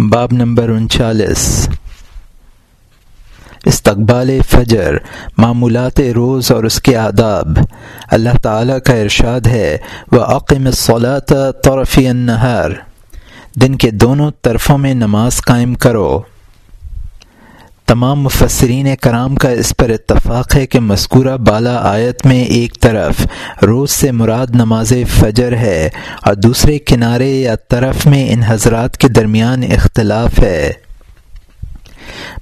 باب نمبر انچالیس۔ استقبال فجر، معمولات روز اور اس کے آداب۔ اللہ تعالیٰ کا ارشاد ہے وہ عقم صلاۃ طرفی النہار دن کے دونوں طرفوں میں نماز قائم کرو۔ تمام مفسرین کرام کا اس پر اتفاق ہے کہ مذکورہ بالا آیت میں ایک طرف روز سے مراد نماز فجر ہے اور دوسرے کنارے یا طرف میں ان حضرات کے درمیان اختلاف ہے۔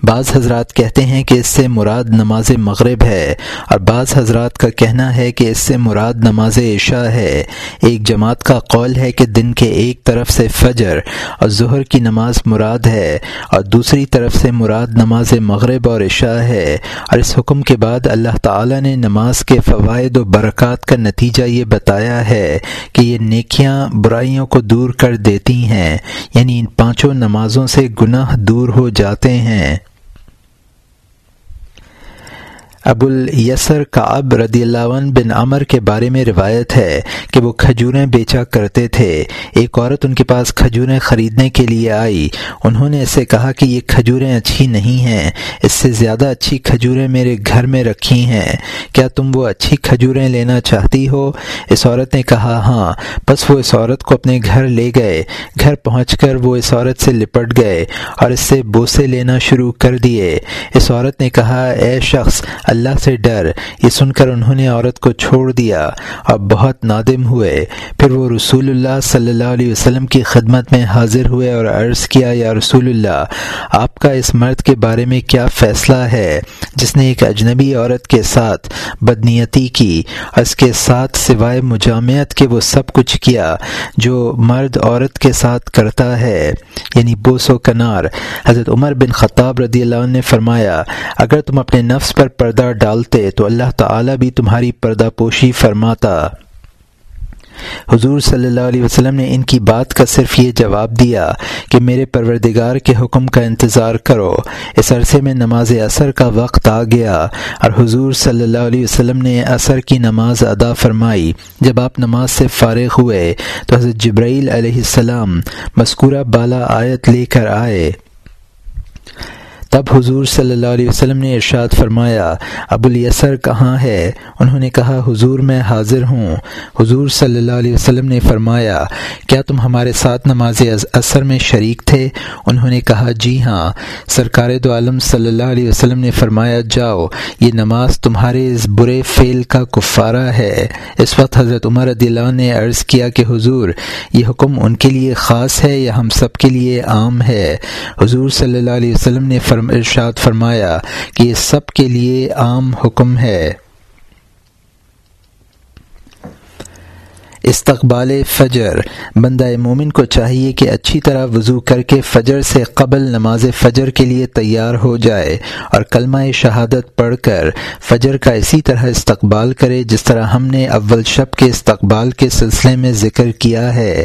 بعض حضرات کہتے ہیں کہ اس سے مراد نماز مغرب ہے اور بعض حضرات کا کہنا ہے کہ اس سے مراد نماز عشاء ہے۔ ایک جماعت کا قول ہے کہ دن کے ایک طرف سے فجر اور ظہر کی نماز مراد ہے اور دوسری طرف سے مراد نماز مغرب اور عشاء ہے۔ اور اس حکم کے بعد اللہ تعالی نے نماز کے فوائد و برکات کا نتیجہ یہ بتایا ہے کہ یہ نیکیاں برائیوں کو دور کر دیتی ہیں یعنی ان پانچوں نمازوں سے گناہ دور ہو جاتے ہیں۔ ہیں۔ ابو الیسر کعب رضی اللہ عنہ بن عمر کے بارے میں روایت ہے کہ وہ کھجوریں بیچا کرتے تھے۔ ایک عورت ان کے پاس کھجوریں خریدنے کے لیے آئی۔ انہوں نے اسے کہا کہ یہ کھجوریں اچھی نہیں ہیں۔ اس سے زیادہ اچھی کھجوریں میرے گھر میں رکھی ہیں۔ کیا تم وہ اچھی کھجوریں لینا چاہتی ہو؟ اس عورت نے کہا ہاں بس وہ اس عورت کو اپنے گھر لے گئے۔ گھر پہنچ کر وہ اس عورت سے لپٹ گئے اور اس سے بوسے لینا شروع کر دیے۔ اس عورت نے کہا، اے شخص اللہ سے ڈر۔ یہ سن کر انہوں نے عورت کو چھوڑ دیا اور بہت نادم ہوئے۔ پھر وہ رسول اللہ صلی اللہ علیہ وسلم کی خدمت میں حاضر ہوئے اور عرض کیا، یا رسول اللہ، آپ کا اس مرد کے بارے میں کیا فیصلہ ہے؟ جس نے ایک اجنبی عورت کے ساتھ بدنیتی کی اور اس کے ساتھ سوائے مجامعت کے وہ سب کچھ کیا جو مرد عورت کے ساتھ کرتا ہے؟ یعنی بوس و کنار۔ حضرت عمر بن خطاب رضی اللہ عنہ نے فرمایا، اگر تم اپنے نفس پر پردہ ڈالتے تو اللہ تعالی بھی تمہاری پردہ پوشی فرماتا۔ حضور صلی اللہ علیہ وسلم نے ان کی بات کا صرف یہ جواب دیا کہ میرے پروردگار کے حکم کا انتظار کرو۔ اس عرصے میں نماز اثر کا وقت آ گیا اور حضور صلی اللہ علیہ وسلم نے اثر کی نماز ادا فرمائی۔ جب آپ نماز سے فارغ ہوئے تو حضرت جبرائیل علیہ السلام مذکورہ بالا آیت لے کر آئے۔ تب حضور صلی اللہ علیہ وسلم نے ارشاد فرمایا، ابو الیسر کہاں ہے؟ انہوں نے کہا، حضور میں حاضر ہوں۔ حضور صلی اللہ علیہ وسلم نے فرمایا، کیا تم ہمارے ساتھ نماز اثر میں شریک تھے؟ انہوں نے کہا جی ہاں۔ سرکار دو عالم صلی اللہ علیہ وسلم نے فرمایا، جاؤ، یہ نماز تمہارے اس برے فعل کا کفارہ ہے۔ اس وقت حضرت عمر رضی اللہ نے عرض کیا کہ، حضور، یہ حکم ان کے لیے خاص ہے یا ہم سب کے لیے عام ہے؟ حضور صلی اللہ علیہ وسلم نے فرم ارشاد فرمایا کہ یہ سب کے لیے عام حکم ہے۔ استقبال فجر، بندہ مومن کو چاہیے کہ اچھی طرح وضو کر کے فجر سے قبل نماز فجر کے لیے تیار ہو جائے اور کلمہ شہادت پڑھ کر فجر کا اسی طرح استقبال کرے جس طرح ہم نے اول شب کے استقبال کے سلسلے میں ذکر کیا ہے۔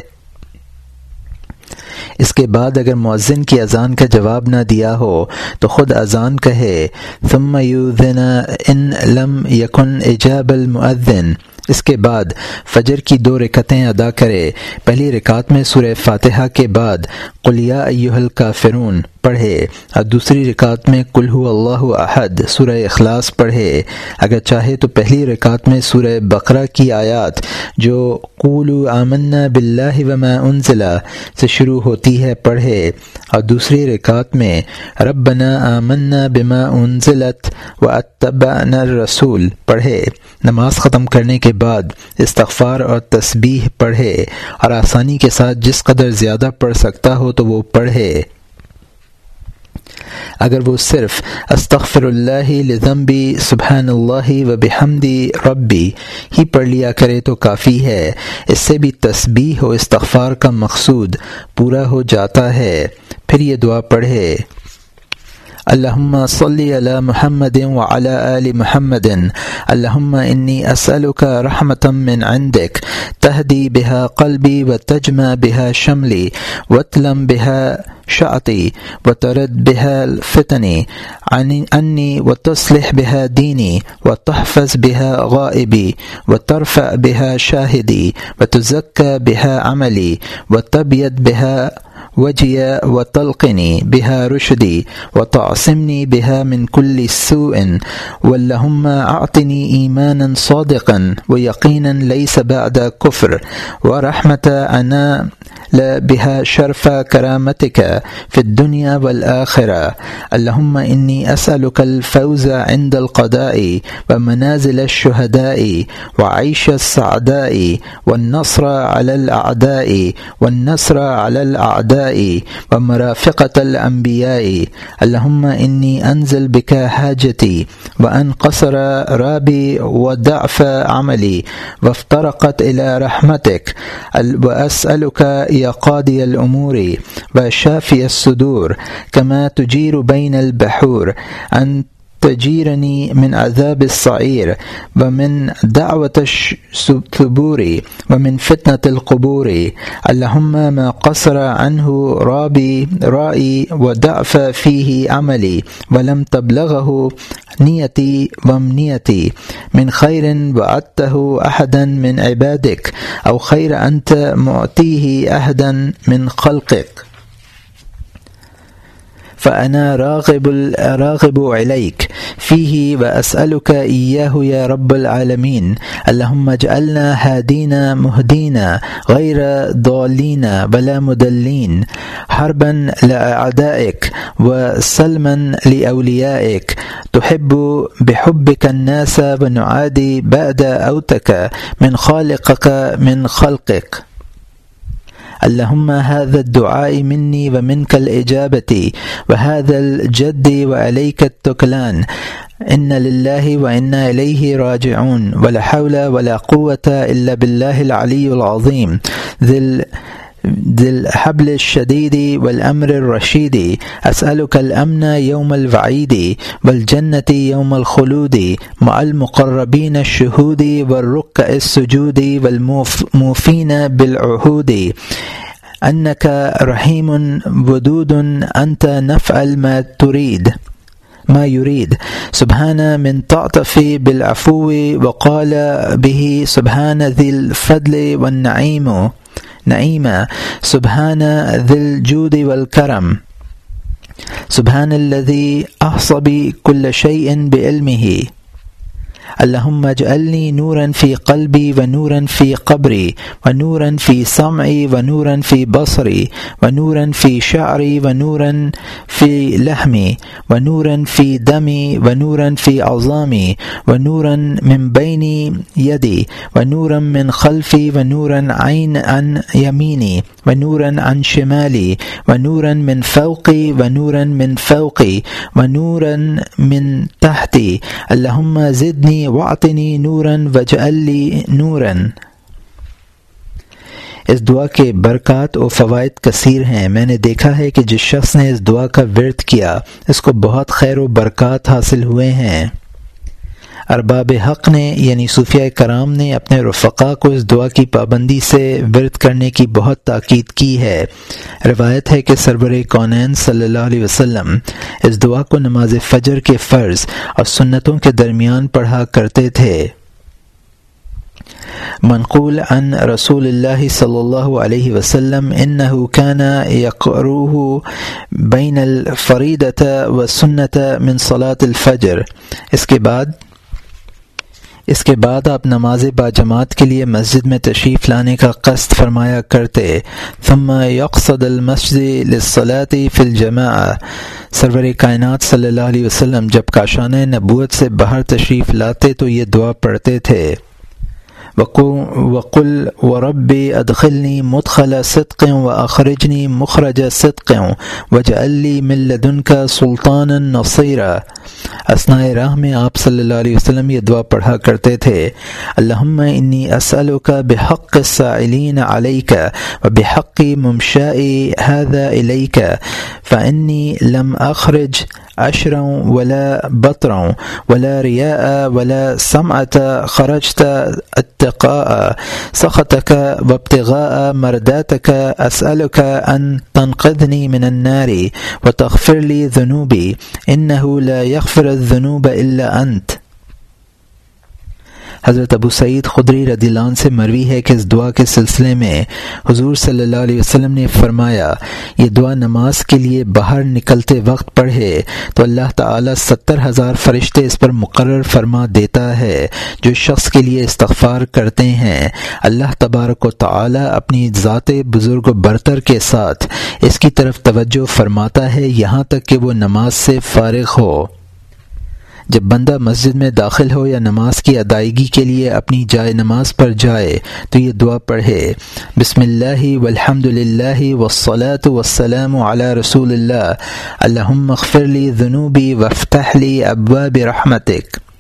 اس کے بعد اگر مؤذن کی اذان کا جواب نہ دیا ہو، تو خود اذان کہے، ثم ان لم یکن اجاب المؤذن۔ اس کے بعد فجر کی دو رکتیں ادا کرے۔ پہلی رکعت میں سورہ فاتحہ کے بعد قلیہ ایہل کافرون پڑھے۔ اور دوسری رکعت میں کلو اللہ احد، سورہ اخلاص پڑھے۔ اگر چاہے تو پہلی رکعت میں سورہ بقرہ کی آیات، جو قول آمنا بلّہ وما انزلہ سے شروع ہوتی ہے، پڑھے۔ اور دوسری رکعت میں ربنا آمنا بما انزلت و اتبعنا الرسول، پڑھے۔ نماز ختم کرنے کے بعد استغفار اور تسبیح پڑھے۔ اور آسانی کے ساتھ جس قدر زیادہ پڑھ سکتا ہو تو وہ پڑھے۔ اگر وہ صرف استغفر اللہ لذنبی سبحان اللہ و بحمدی ربی ہی پڑھ لیا کرے تو کافی ہے۔ اس سے بھی تسبیح و استغفار کا مقصود پورا ہو جاتا ہے۔ پھر یہ دعا پڑھے۔ اللهم صل على محمد وعلى آل محمد. اللهم إني أسألك رحمة من عندك تهدي بها قلبي وتجمع بها شملي وتلم بها شعطي وترد بها الفتن عني وتصلح بها ديني وتحفظ بها غائبي وترفع بها شاهدي وتزكى بها عملي وتبيد بها وجي وتلقني بها رشدي وتعصمني بها من كل سوء واللهم أعطني إيمانا صادقا ويقينا ليس بعد كفر ورحمة أنا بها شرف كرامتك في الدنيا والآخرة. اللهم إني أسألك الفوز عند القضاء ومنازل الشهداء وعيش السعداء والنصر على الأعداء والنصر على الأعداء ومرافقة الأنبياء. اللهم إني أنزل بك حاجتي وأنقصر رابي وضعف عملي وافترقت إلى رحمتك. وأسألك يا قاضي الأمور وشافي الصدور كما تجير بين البحور أن تجيرني من عذاب الصعير ومن دعوة الثبور ومن فتنة القبور. اللهم ما قصر عنه رابي رائي ودعف فيه عملي ولم تبلغه نيتي وامنيتي. من خير وعدته أحدا من عبادك أو خير أنت معطيه أحدا من خلقك. فأنا راغب راغب عليك. فيه وأسألك إياه يا رب العالمين. اللهم اجعلنا هادينا مهدينا غير ضالين ولا مدلين. حربا لأعدائك وسلما لأوليائك. تحب بحبك الناس ونعادي بعد أوتك من خالقك من خلقك. اللهم هذا الدعاء مني ومنك الإجابة وهذا الجد وعليك التكلان إن لله وإنا إليه راجعون ولا حول ولا قوة إلا بالله العلي العظيم ذي ذي الحبل الشديد والأمر الرشيد أسألك الأمن يوم الوعيد والجنة يوم الخلود مع المقربين الشهود والركع السجود والموفين بالعهود أنك رحيم ودود أنت نفعل ما تريد ما يريد سبحان من تعطف بالعفو وقال به سبحان ذي الفضل والنعيم نعيما سبحان ذي الجود والکرم۔ سبحان الذي أحصى كل شيء بعلمه اللهم اجعلني نورا في قلبي ونورا في قبري ونورا في سمعي ونورا في بصري ونورا في شعري ونورا في لحمي ونورا في دمي ونورا في عظامي ونورا من بين يدي ونورا من خلفي ونورا عين عن يميني ونورا عن شمالي ونورا من فوقي ونورا من فوقي ونورا من تحتي اللهم زدني واطنی نورن وج علی نورن اس دعا کے برکات و فوائد کثیر ہیں۔ میں نے دیکھا ہے کہ جس شخص نے اس دعا کا ورت کیا، اس کو بہت خیر و برکات حاصل ہوئے ہیں۔ ارباب حق نے یعنی صوفیہ کرام نے اپنے رفقا کو اس دعا کی پابندی سے ورد کرنے کی بہت تاکید کی ہے۔ روایت ہے کہ سربر کونین صلی اللہ علیہ وسلم اس دعا کو نماز فجر کے فرض اور سنتوں کے درمیان پڑھا کرتے تھے۔ منقول عن رسول اللہ صلی اللہ علیہ وسلم انه كان يقروه بین الفریدت و سنت من صلاة الفجر۔ اس کے بعد اس کے بعد آپ نماز با جماعت کے لیے مسجد میں تشریف لانے کا قصد فرمایا کرتے، ثم یقصد المسجد للصلاة فی الجماع سرور کائنات صلی اللہ علیہ وسلم، جب کاشانہ نبوت سے باہر تشریف لاتے تو یہ دعا پڑھتے تھے۔ وقل و رب ادخلنی مدخل صدق و اخرجنی مخرج صدق وج علی ملدن کا سلطان نصیرہ اسنا راہ میں آپ صلی اللہ علیہ وسلم یہ دعا پڑھا کرتے تھے۔ الحم انی اسلو کا بحق سعلین علیہ کا و بحق ممشا هذا إليك فإني لم أخرج عشرا ولا بطرا ولا رياء ولا سمعة خرجت ابتقاء سخطك وابتغاء مرداتك، أسألك أن تنقذني من النار وتغفر لي ذنوبي، إنه لا يغفر الذنوب إلا أنت. حضرت ابو سعید خدری رضی اللہ عنہ سے مروی ہے کہ اس دعا کے سلسلے میں حضور صلی اللہ علیہ وسلم نے فرمایا، یہ دعا نماز کے لیے باہر نکلتے وقت پڑھے تو اللہ تعالی ستر ہزار فرشتے اس پر مقرر فرما دیتا ہے جو شخص کے لیے استغفار کرتے ہیں۔ اللہ تبارک و تعالی اپنی ذات بزرگ و برتر کے ساتھ اس کی طرف توجہ فرماتا ہے یہاں تک کہ وہ نماز سے فارغ ہو۔ جب بندہ مسجد میں داخل ہو یا نماز کی ادائیگی کے لیے اپنی جائے نماز پر جائے تو یہ دعا پڑھے۔ بسم اللہ والحمد للہ والصلاة والسلام علی رسول اللہ۔ الحم لی ذنوبی وافتح لی ابواب رحمتک۔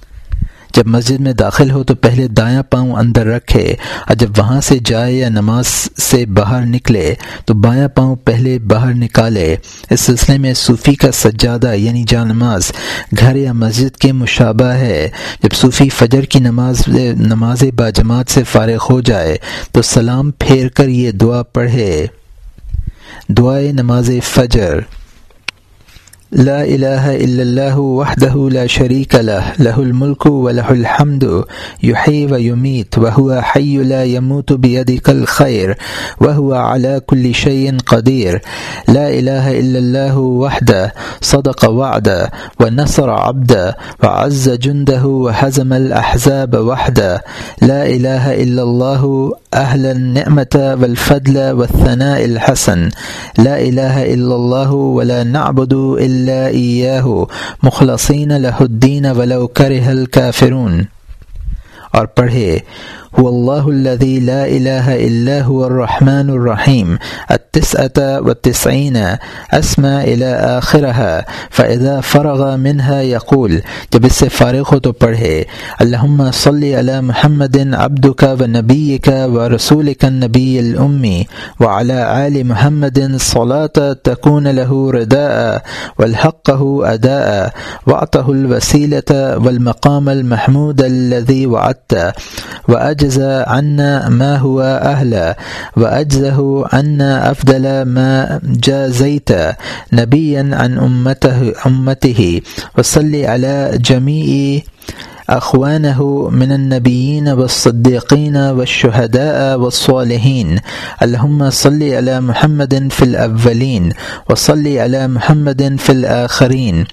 جب مسجد میں داخل ہو تو پہلے دایاں پاؤں اندر رکھے اور جب وہاں سے جائے یا نماز سے باہر نکلے تو بایاں پاؤں پہلے باہر نکالے۔ اس سلسلے میں صوفی کا سجادہ یعنی جا نماز گھر یا مسجد کے مشابہ ہے۔ جب صوفی فجر کی نماز نماز با جماعت سے فارغ ہو جائے تو سلام پھیر کر یہ دعا پڑھے۔ دعائے نماز فجر۔ لا إله إلا الله وحده لا شريك له له الملك وله الحمد، يحيي ويميت، وهو حي لا يموت بيدك الخير، وهو على كل شيء قدير. لا إله إلا الله وحده، صدق وعده، ونصر عبده، وعز جنده، وهزم الأحزاب وحده. لا إله إلا الله، أهل النعمة والفضل والثناء الحسن. لا إله إلا الله ولا نعبد إلا إلا إياه مخلصين له الدين ولو كره الكافرون اور پڑھے هو الله الذي لا إله إلا هو الرحمن الرحيم التسعة والتسعين أسمى إلى آخرها فإذا فرغ منها يقول جب اس سے فارغ ہو تو پڑھے اللهم صل على محمد عبدك ونبيك ورسولك النبي الأمي وعلى آل محمد صلاة تكون له رداء والحقه أداء وعطه الوسيلة والمقام المحمود الذي وعدت وأجل وأجزى عنا ما هو أهلا وأجزه عنا أفضل ما جازيت نبيا عن أمته, أمته. وصل على جميع أخوانه من النبيين والصديقين والشهداء والصالحين. اللهم صل على محمد في الأولين، وصل على محمد في الآخرين،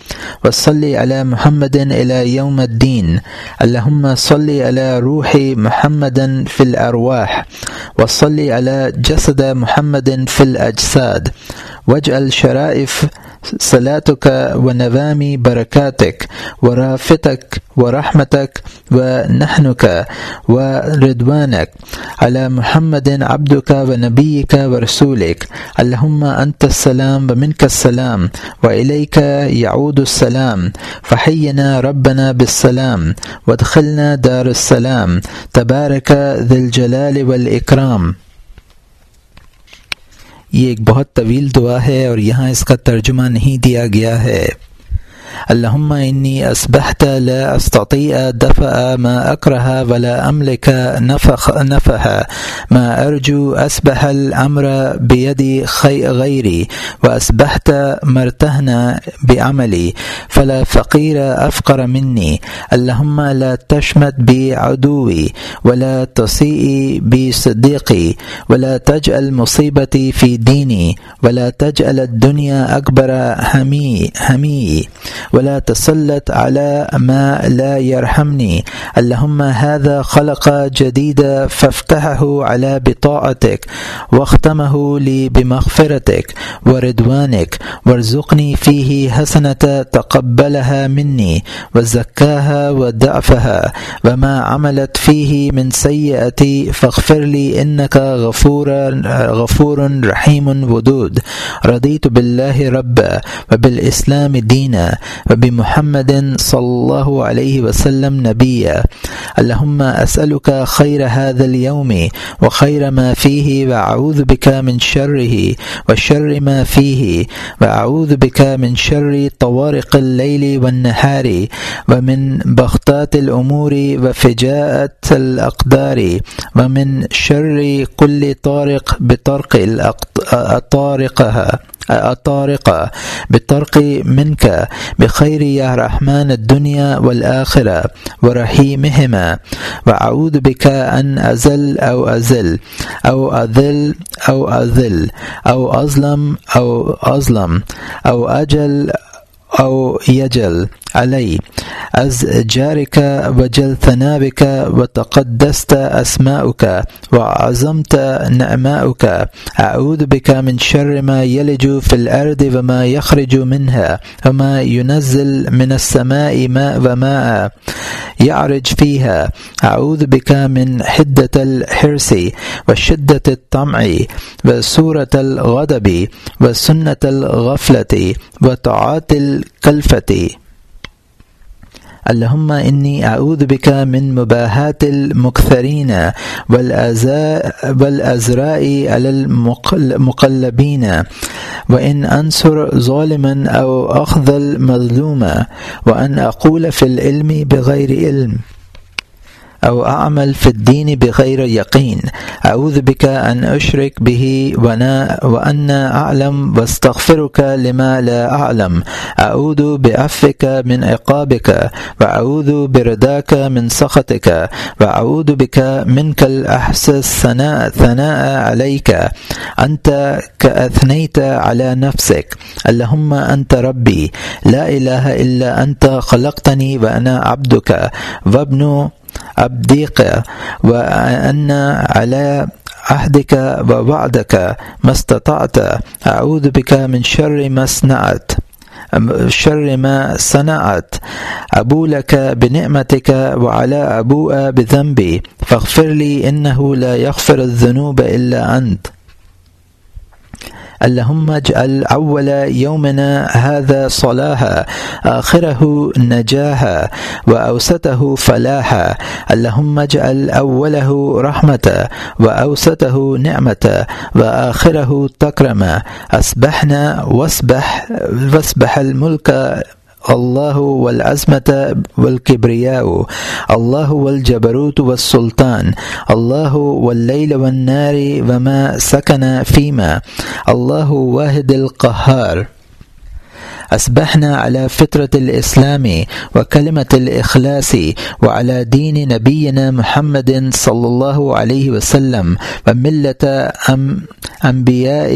وصل على محمد إلى يوم الدين. اللهم صل على روح محمد في الأرواح، وصل على جسد محمد في الأجساد. واجعل شرائف صلاتك ونظام بركاتك ورافتك ورحمتك ونحنك وردوانك على محمد عبدك ونبيك ورسولك اللهم أنت السلام ومنك السلام وإليك يعود السلام. فحينا ربنا بالسلام وادخلنا دار السلام. تبارك ذي الجلال والإكرام یہ ایک بہت طویل دعا ہے اور یہاں اس کا ترجمہ نہیں دیا گیا ہے۔ اللهم إني أصبحت لا أستطيع دفع ما أكره ولا أملك نفخ نفها ما أرجو أسبح الأمر بيد غيري وأسبحت مرتهنا بعملي. فلا فقير أفقر مني. اللهم لا تشمت بي عدوي ولا تسيء بي صديقي ولا تجعل مصيبتي في ديني، ولا تجعل الدنيا أكبر همي همي. ولا تسلط على ما لا يرحمني. اللهم هذا خلق جديد فافتحه على بطاعتك واختمه لي بمغفرتك وردوانك. وارزقني فيه حسنة تقبلها مني وزكاها ودعفها وما عملت فيه من سيئة فاغفر لي إنك غفور غفور رحيم ودود. رضيت بالله ربا وبالإسلام دينا. وبمحمد صلى الله عليه وسلم نبيا. اللهم أسألك خير هذا اليوم وخير ما فيه وأعوذ بك من شره وشر ما فيه وأعوذ بك من شر طوارق الليل والنهار ومن بغتات الأمور وفجاءة الأقدار ومن شر كل طارق بطرق طارقها الطارقة بالطرق منك، بخير يا رحمن الدنيا والآخرة ورحيمهما. وأعوذ بك أن أزل أو أزل، أو أذل أو أذل، أو أظلم أو أظلم، أو أجل أو يجل. علي از جارك وجل ثنابك وتقدست أسماؤك وعظمت نعماؤك أعوذ بك من شر ما يلج في الأرض وما يخرج منها وما ينزل من السماء ماء وماء يعرج فيها أعوذ بك من حدة الحرص وشدة الطمع وسورة الغضب وسنة الغفلة وطاعات الكلفة اللهم إني أعوذ بك من مباهات المكثرين والأزراء على المقلبين وإن أنصر ظالما أو أخذل المظلوم وأن أقول في العلم بغير علم. أو أعمل في الدين بغير يقين. أعوذ بك أن أشرك به وأنا, وأنا أعلم واستغفرك لما لا أعلم. أعوذ بعفك من عقابك وأعوذ برداك من سخطك وأعوذ بك منك الأحس الثناء ثناء عليك. أنت كأثنيت على نفسك. اللهم أنت ربي. لا إله إلا أنت خلقتني وأنا عبدك. وابن أبديق وأن على عهدك ووعدك ما استطعت أعوذ بك من شر ما صنعت، شر ما صنعت. أبو لك بنعمتك وعلى أبوء بذنبي، فاغفر لي إنه لا يغفر الذنوب إلا أنت. اللهم اجعل أول يومنا هذا صلاحا، آخره نجاحا وأوسته فلاحا. اللهم اجعل أوله رحمة وأوسته نعمة وآخره تكرما. أسبحنا واسبح واسبح الملك الله والعزمة والكبرياء الله والجبروت والسلطان الله والليل والنار وما سكن فيما الله واحد القهار أسبحنا على فطرة الإسلام وكلمة الإخلاص وعلى دين نبينا محمد صلى الله عليه وسلم وملة أم أنبياء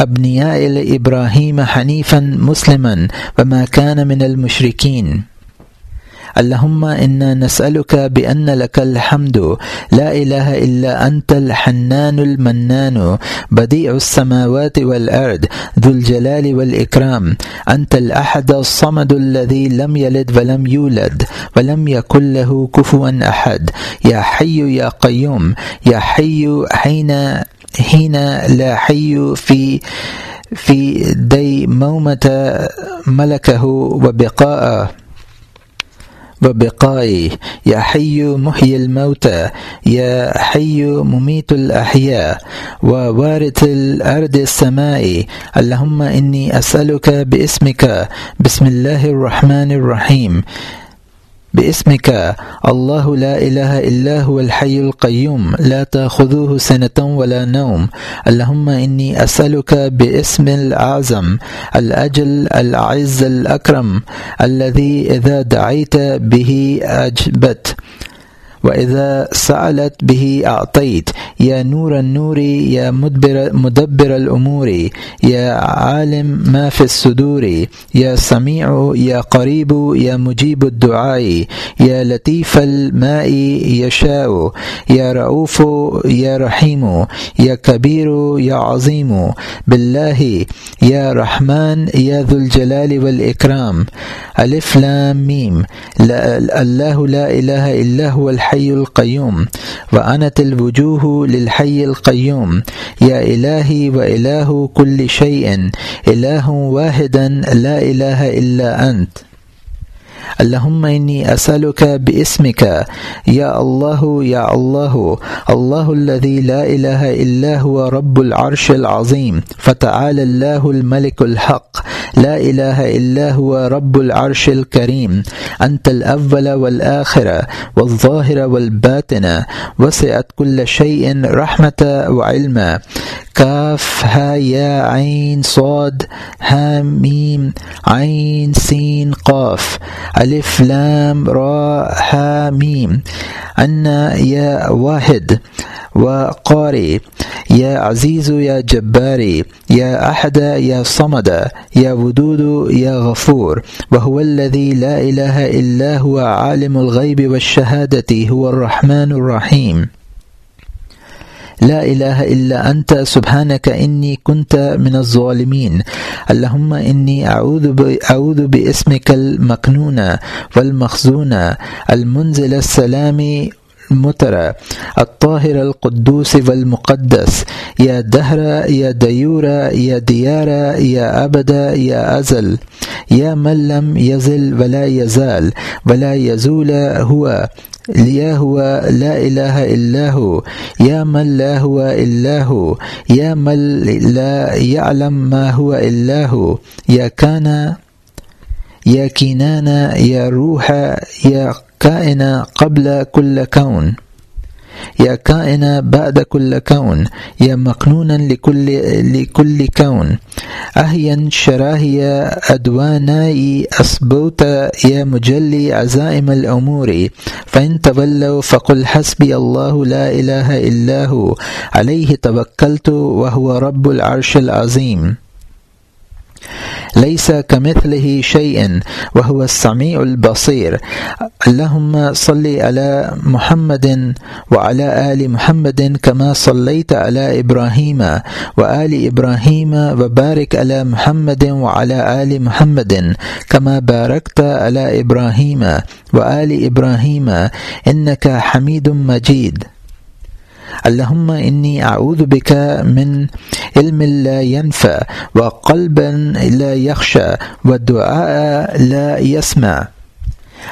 أبنياء الإبراهيم حنيفا مسلما وما كان من المشركين. اللهم إنا نسألك بأن لك الحمد. لا إله إلا أنت الحنان المنان. بديع السماوات والأرض، ذو الجلال والإكرام. أنت الأحد الصمد الذي لم يلد ولم يولد، ولم يكن له كفوا أحد. يا حي يا قيوم، يا حي حين حين لا حي في في ديمومة ملكه وبقاءه وبقائي يا حي محيي الموتى يا حي مميت الأحياء، ووارث الأرض السماء. اللهم إني أسألك باسمك. بسم الله الرحمن الرحيم. باسمك. الله لا إله إلا هو الحي القيوم. لا تأخذه سنة ولا نوم. اللهم إني أسألك باسم الأعظم، الأجل، العز، الأكرم، الذي إذا دعيت به أجبت. وإذا سألت به أعطيت يا نور النور يا مدبر, مدبر الأمور يا عالم ما في الصدور يا سميع يا قريب يا مجيب الدعاء يا لطيف الماء يشاء يا رؤوف يا رحيم يا كبير يا عظيم بالله يا رحمن يا ذو الجلال والإكرام ألف لام ميم لا الله لا إله إلا هو الحي و انت الوجوہ للحی القیوم یا الہی و الہ کل شعین الہ واحدا لا الہ الا انت اللهم إني أسألك باسمك يا الله يا الله الله الذي لا إله إلا هو رب العرش العظيم فتعالى الله الملك الحق، لا إله إلا هو رب العرش الكريم أنت الأول والآخر والظاهر والباطن، وسعت كل شيء رحمة وعلما كاف ها يا عين صاد ها عين سين قاف ألف لام را ها ميم. أنا يا واحد وقاري. يا عزيز يا جباري. يا أحد يا صمد. يا ودود يا غفور. وهو الذي لا إله إلا هو عالم الغيب والشهادة. هو الرحمن الرحيم. لا إله إلا أنت سبحانك إني كنت من الظالمين. اللهم إني أعوذ, أعوذ باسمك المكنون والمخزون المنزل السلام المترى، الطاهر، القدوس، والمقدس، يا دهر، يا ديور، يا ديار، يا أبد، يا أزل، يا من لم يزل ولا يزال، ولا يزول هو يا هو، لا إله إلا هو، يا من لا هو إلا هو، يا من لا يعلم ما هو إلا هو، يا كان، يا كنان، يا روح، يا كائن قبل كل كون. يا كائن بعد كل كون. يا مكنونا لكل لكل كون. أهيا شراهي أدواناي أصبوت يا مجلي عزائم الأمور. فإن تولوا فقل حسبي الله لا إله إلا هو. عليه وهو رب العرش العظيم. ليس كمثله شيء وهو السميع البصير. اللهم صل على محمد وعلى آل محمد كما صليت على إبراهيم وآل إبراهيم وبارك على محمد وعلى آل محمد كما باركت على إبراهيم وآل إبراهيم إنك حميد مجيد. اللهم إني أعوذ بك من علم لا ينفع وقلب لا يخشى ودعاء لا يسمع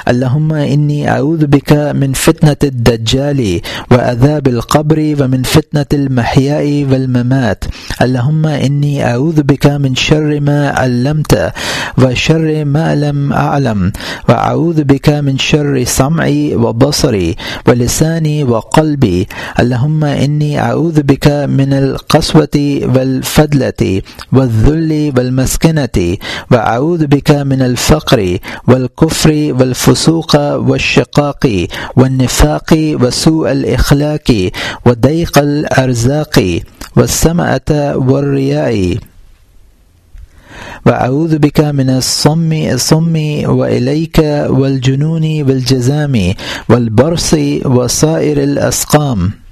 اللهم إني أعوذ بك من فتنة الدجال وعذاب القبر ومن فتنة المحياء والممات اللهم إني أعوذ بك من شر ما علمت وشر ما لم أعلم وأعوذ بك من شر سمعي وبصري ولساني وقلبي اللهم إني أعوذ بك من القسوة والفدلة والذل والمسكنة وأعوذ بك من الفقر والكفر والفسق الفسوق والشقاق والنفاق وسوء الإخلاق وضيق الأرزاق والسمعة والرياء. وأعوذ بك من الصم الصم وإليك والجنون والجزام والبرص وصائر الأسقام.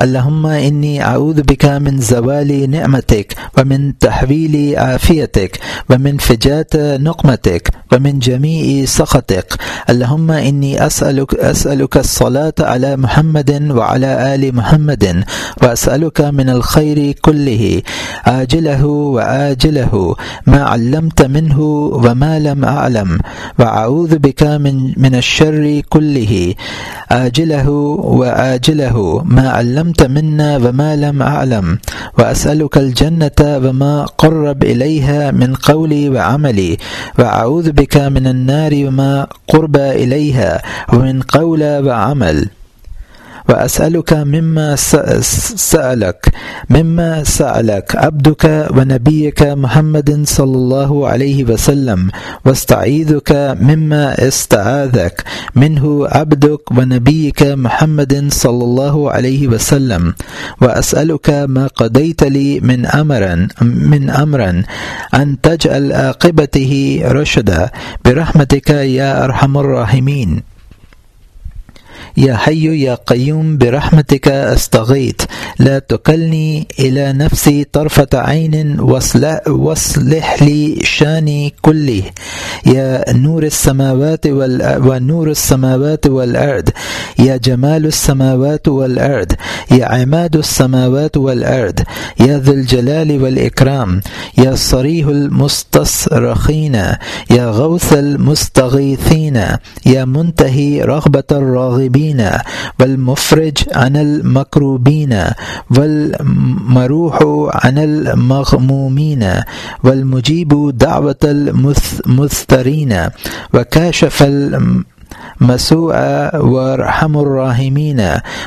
اللهم إني أعوذ بك من زوال نعمتك ومن تحويل عافيتك ومن فجات نقمتك ومن جميع سخطك اللهم إني أسألك, أسألك الصلاة على محمد وعلى آل محمد وأسألك من الخير كله آجله وآجله ما علمت منه وما لم أعلم وأعوذ بك من, من الشر كله آجله وآجله ما علمت علمت منا وما لم أعلم، وأسألك الجنة وما قرب إليها من قولي وعملي، وأعوذ بك من النار وما قرب إليها ومن قول وعمل. وأسألك مما سألك مما سألك عبدك ونبيك محمد صلى الله عليه وسلم، واستعيذك مما استعاذك، منه عبدك ونبيك محمد صلى الله عليه وسلم. وأسألك ما قضيت لي من أمرا من أمرا أن تجعل عاقبته رشدا. برحمتك يا أرحم الراحمين. يا حي يا قيوم برحمتك استغيث لا تكلني إلى نفسي طرفة عين واصلح لي شاني كله. يا نور السماوات ونور السماوات والأرض. يا جمال السماوات والأرض. يا عماد السماوات والأرض. يا ذا الجلال والإكرام. يا صريح المستصرخين. يا غوث المستغيثين. يا منتهي رغبة الراغبين. المعذورين والمفرج عن المكروبين، والمروح عن المغمومين، والمجيب دعوة المسترين وكاشف مسوء وارحم الراحمين،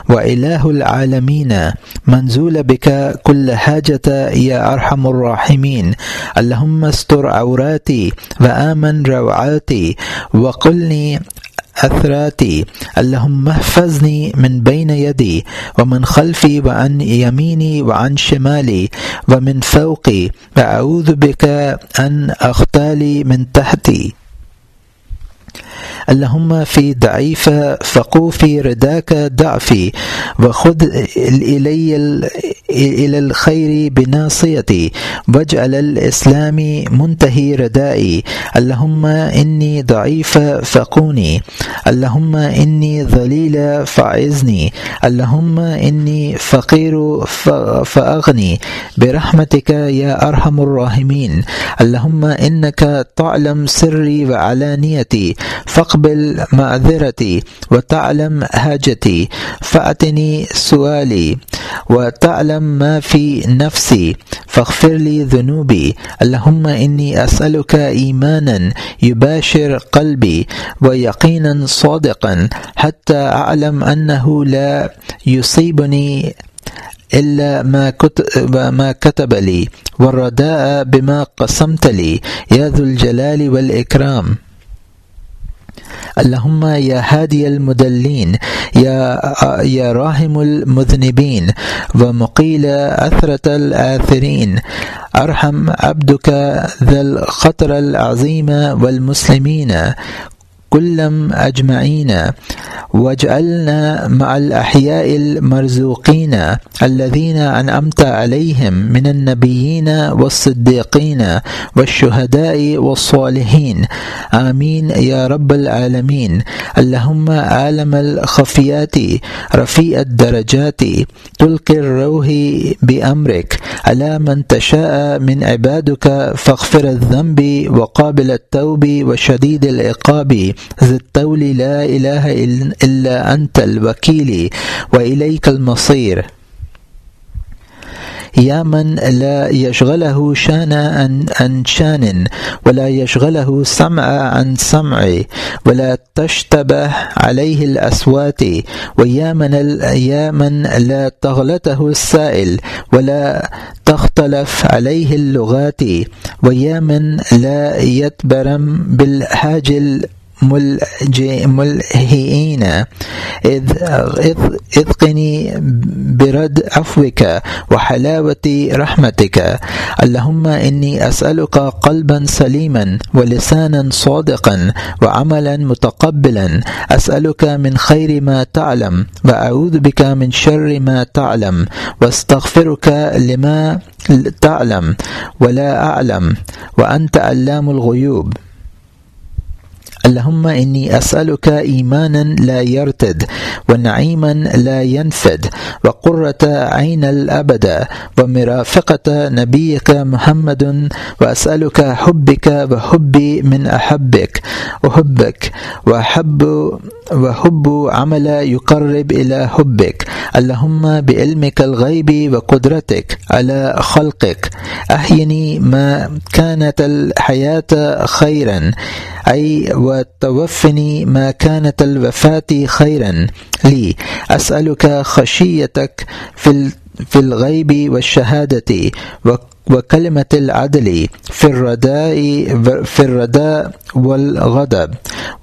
وإله العالمين، منزول بك كل حاجة يا أرحم الراحمين. اللهم استر عوراتي وآمن روعاتي، وقلني أثراتي اللهم احفظني من بين يدي ومن خلفي وعن يميني وعن شمالي ومن فوقي وأعوذ بك أن أختالي من تحتي اللهم في ضعيف فقوفي رداك ضعفي وخذ إلي إلى الخير بناصيتي واجعل الإسلام منتهي ردائي اللهم إني ضعيف فقوني اللهم إني ذليل فعزني اللهم إني فقير فأغني برحمتك يا أرحم الراحمين اللهم إنك تعلم سري وعلانيتي فاقبل معذرتي وتعلم حاجتي فأتني سؤالي وتعلم ما في نفسي فاغفر لي ذنوبي. اللهم إني أسألك إيمانا يباشر قلبي ويقينا صادقا حتى أعلم أنه لا يصيبني إلا ما كتب, ما كتب لي. والرداء بما قسمت لي. يا ذو الجلال والإكرام. اللهم يا هادي المدلين يا يا راحم المذنبين ومقيل أثرة الآثرين أرحم عبدك ذا الخطر العظيم والمسلمين كلهم أجمعين واجعلنا مع الأحياء المرزوقين الذين أنعمت عليهم من النبيين والصديقين والشهداء والصالحين. آمين يا رب العالمين. اللهم عالم الخفيات، رفيع الدرجات، تلقي الروح بأمرك. على من تشاء من عبادك فاغفر الذنب وقابل التوب وشديد العقاب. ذي الطول لا إله إلا أنت الوكيل وإليك المصير. يا من لا يشغله شان عن شان ولا يشغله سمع عن سمع، ولا تشتبه عليه الأصوات. ويا من يا من لا تغلطه السائل، ولا تختلف عليه اللغات. ويا من لا يتبرم بالحاج ملهئين إذ اذقني برد عفوك وحلاوة رحمتك. اللهم إني أسألك قلبا سليما ولسانا صادقا وعملا متقبلا. أسألك من خير ما تعلم وأعوذ بك من شر ما تعلم. واستغفرك لما تعلم ولا أعلم. وأنت علام الغيوب. اللهم إني أسألك إيمانا لا يرتد ونعيما لا ينفد وقرة عين الأبد ومرافقة نبيك محمد وأسألك حبك وحبي من أحبك أحبك وأحب وحب عمل يقرب إلى حبك اللهم بعلمك الغيب وقدرتك على خلقك أحيني ما كانت الحياة خيرا أي وتوفني و توفنی مکانت الوفاتی خیرن لی اسألك خشیتک فل فلغیبی و شہادتی و في الرداء في الرداء والغضب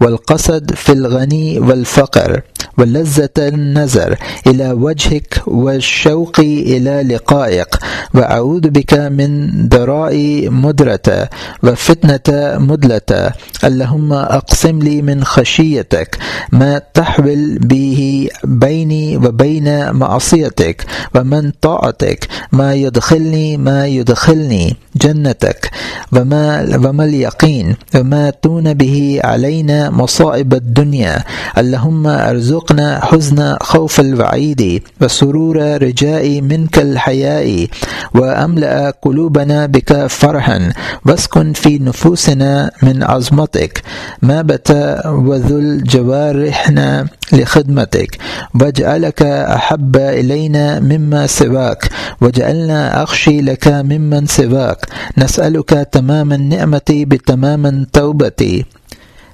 والقصد في الغني والفقر ولذة النظر إلى وجهك والشوق إلى لقائك وأعوذ بك من دراء مدرة وفتنة مدلة اللهم أقسم لي من خشيتك ما تحول به بيني وبين معصيتك ومن طاعتك ما يدخلني ما يدخلني جنتك وما, وما اليقين وما تون به علينا مصائب الدنيا اللهم ارزقنا حزن خوف الوعيد وسرور رجاء منك الحياء وأملأ قلوبنا بك فرحا واسكن في نفوسنا من عظمتك ما بت وذل جوارحنا لخدمتك واجعلك أحب إلينا مما سواك وجعلنا أخشي لك مما ممن سواك. نسألك تمام النعمة بتمام التوبة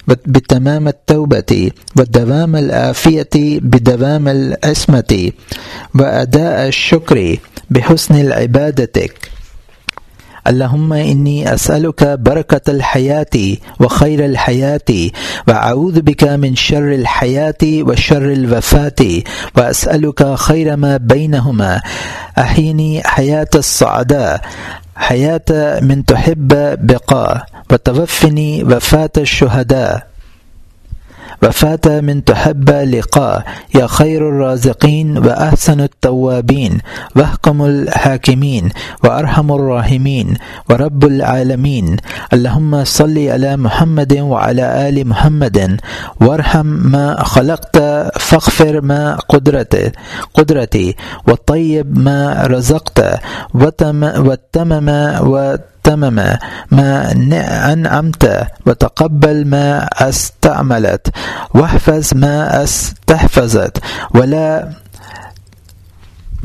بتمام التوبة، والدوام الآفية بدوام العصمة، وأداء الشكر بحسن عبادتك. العبادتك اللهم إني أسألك بركة الحياة وخير الحياة وأعوذ بك من شر الحياة وشر الوفاة وأسألك خير ما بينهما أحيني حياة الصعداء حياة من تحب بقاء وتوفني وفاة الشهداء وفات من تحب لقاء يا خير الرازقين وأحسن التوابين واحكم الحاكمين وأرحم الراحمين ورب العالمين اللهم صل على محمد وعلى آل محمد وارحم ما خلقت فاغفر ما قدرتي قدرتي والطيب ما رزقت وتمم وتمم تمم ما أنعمت وتقبل ما استعملت واحفظ ما استحفظت ولا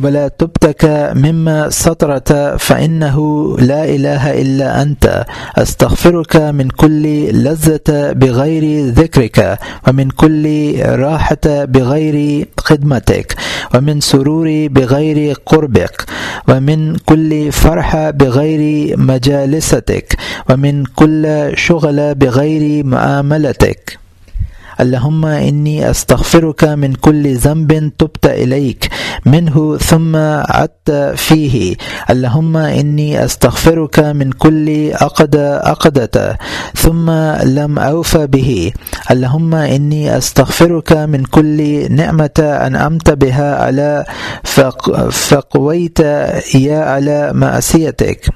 ولا تبتك مما سطرت فإنه لا إله إلا أنت. أستغفرك من كل لذة بغير ذكرك، ومن كل راحة بغير خدمتك، ومن سرور بغير قربك، ومن كل فرحة بغير مجالستك، ومن كل شغل بغير معاملتك اللهم إني أستغفرك من كل ذنب تبت إليك منه ثم عدت فيه اللهم إني أستغفرك من كل أقد أقدة ثم لم أوف به اللهم إني أستغفرك من كل نعمة أنعمت بها على فقويت يا على مأسيتك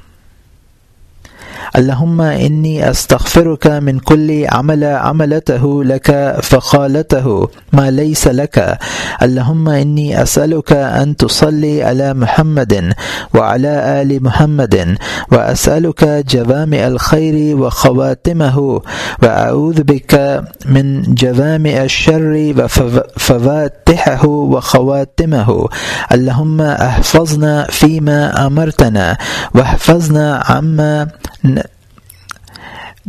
اللهم إني أستغفرك من كل عمل عملته لك فقالته ما ليس لك اللهم إني أسألك أن تصلي على محمد وعلى آل محمد وأسألك جوامع الخير وخواتمه وأعوذ بك من جوامع الشر وفواتحه وخواتمه اللهم احفظنا فيما أمرتنا واحفظنا عما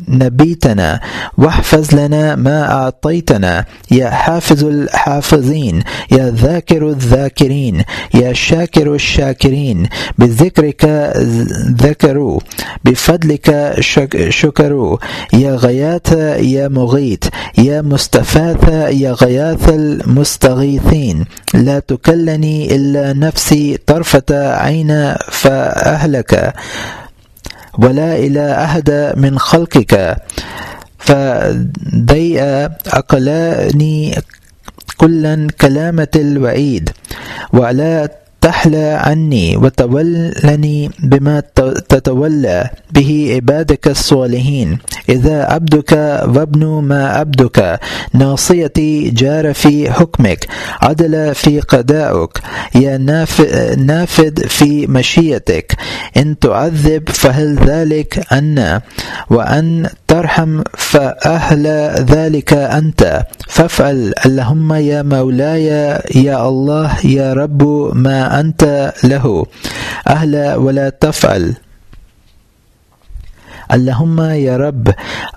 نبيتنا واحفظ لنا ما أعطيتنا، يا حافظ الحافظين، يا ذاكر الذاكرين، يا شاكر الشاكرين، بذكرك ذكروا، بفضلك شك شكروا، يا غياث يا مغيث، يا مستفاث يا غياث المستغيثين. لا تكلني إلا نفسي طرفة عين فأهلك. ولا إلى أحد من خلقك فضيء أقلاني كلا كلامة الوعيد ولا تحلى عني وتولني بما تتولى به عبادك الصالحين. إذا عبدك وابن ما عبدك، ناصيتي جار في حكمك، عدل في قضاءك يا نافذ في مشيتك. إن تعذب فهل ذلك أن وأن ترحم فأهل ذلك أنت. فافعل، اللهم يا مولاي، يا الله، يا رب، ما انت له. اہل ولا تفعل. اللهم يا رب،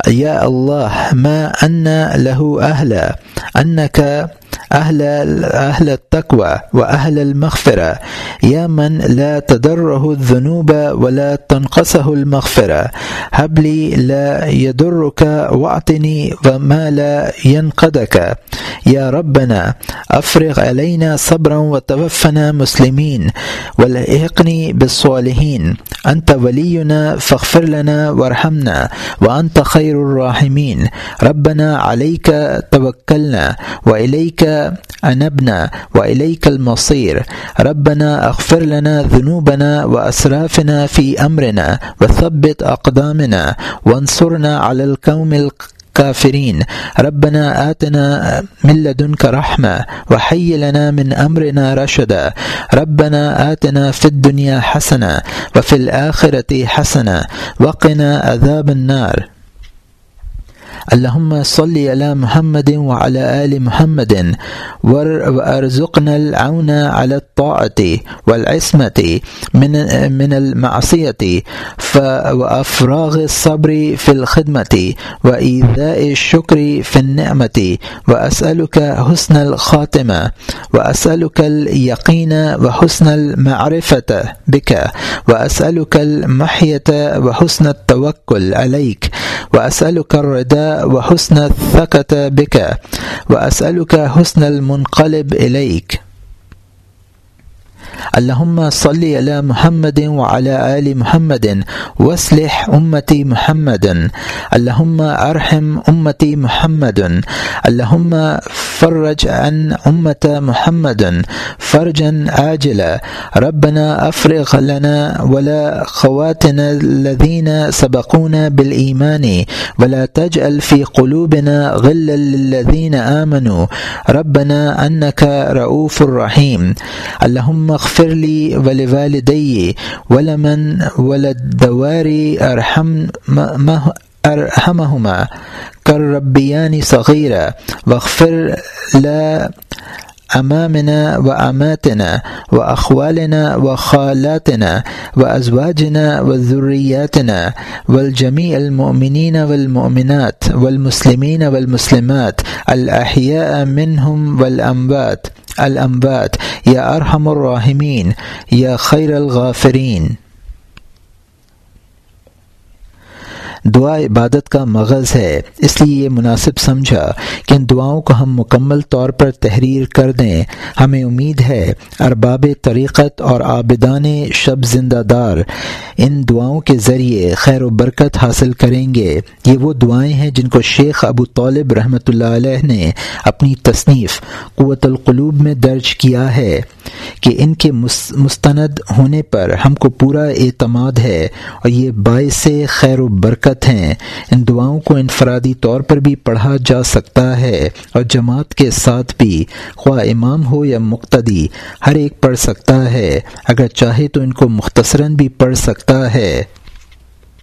يا الله، ما أن له أهلا، أنك أهل أهل التقوى وأهل المغفرة. يا من لا تضره الذنوب ولا تنقصه المغفرة. هب لي لا يضرك واعطني وما لا ينقدك. يا ربنا، أفرغ علينا صبرا وتوفنا مسلمين. والحقني بالصالحين. أنت ولينا فاغفر لنا وارحمنا. وأنت خير الراحمين. ربنا عليك توكلنا. وإليك أنبنا وإليك المصير. ربنا اغفر لنا ذنوبنا وأسرافنا في أمرنا وثبت أقدامنا وانصرنا على القوم الكافرين. ربنا آتنا من لدنك رحمة وحي لنا من أمرنا رشدا. ربنا آتنا في الدنيا حسنة وفي الآخرة حسنة وقنا عذاب النار. اللهم صل على محمد وعلى آل محمد وارزقنا العون على الطاعة والعصمة من من المعصية وأفراغ الصبر في الخدمة وإيذاء الشكر في النعمة وأسألك حسن الخاتمة وأسألك اليقين وحسن المعرفة بك وأسألك المحية وحسن التوكل عليك وأسألك الرداء وحسن الثقة بك وأسألك حسن المنقلب إليك. اللهم صل على محمد وعلى آل محمد واصلح أمتي محمد. اللهم أرحم أمتي محمد. اللهم فرج عن أمة محمد. فرجا عاجلا ربنا أفرغ لنا ولا خواتنا الذين سبقونا بالإيمان ولا تجعل في قلوبنا غلا للذين آمنوا. ربنا أنك رؤوف رحيم اللهم اغفر لي ولوالدي ولمن وللدواري أرحم أرحمهما كالربيان صغيرا واغفر لا أمامنا وأماتنا وأخوالنا وخالاتنا وأزواجنا وذرياتنا والجميع المؤمنين والمؤمنات والمسلمين والمسلمات الأحياء منهم والأموات الاموات یا ارحم الراحمین یا خیر الغافرین دعا عبادت کا مغز ہے۔ اس لیے یہ مناسب سمجھا کہ ان دعاؤں کو ہم مکمل طور پر تحریر کر دیں۔ ہمیں امید ہے، ارباب طریقت اور آبدان شب زندہ دار ان دعاؤں کے ذریعے خیر و برکت حاصل کریں گے۔ یہ وہ دعائیں ہیں جن کو شیخ ابو طالب رحمۃ اللہ علیہ نے اپنی تصنیف قوت القلوب میں درج کیا ہے کہ ان کے مستند ہونے پر ہم کو پورا اعتماد ہے اور یہ باعث خیر و برکت برکت ہیں۔ ان دعاؤں کو انفرادی طور پر بھی پڑھا جا سکتا ہے اور جماعت کے ساتھ بھی۔ خواہ امام ہو یا مقتدی، ہر ایک پڑھ سکتا ہے۔ اگر چاہے تو ان کو مختصراً بھی پڑھ سکتا ہے۔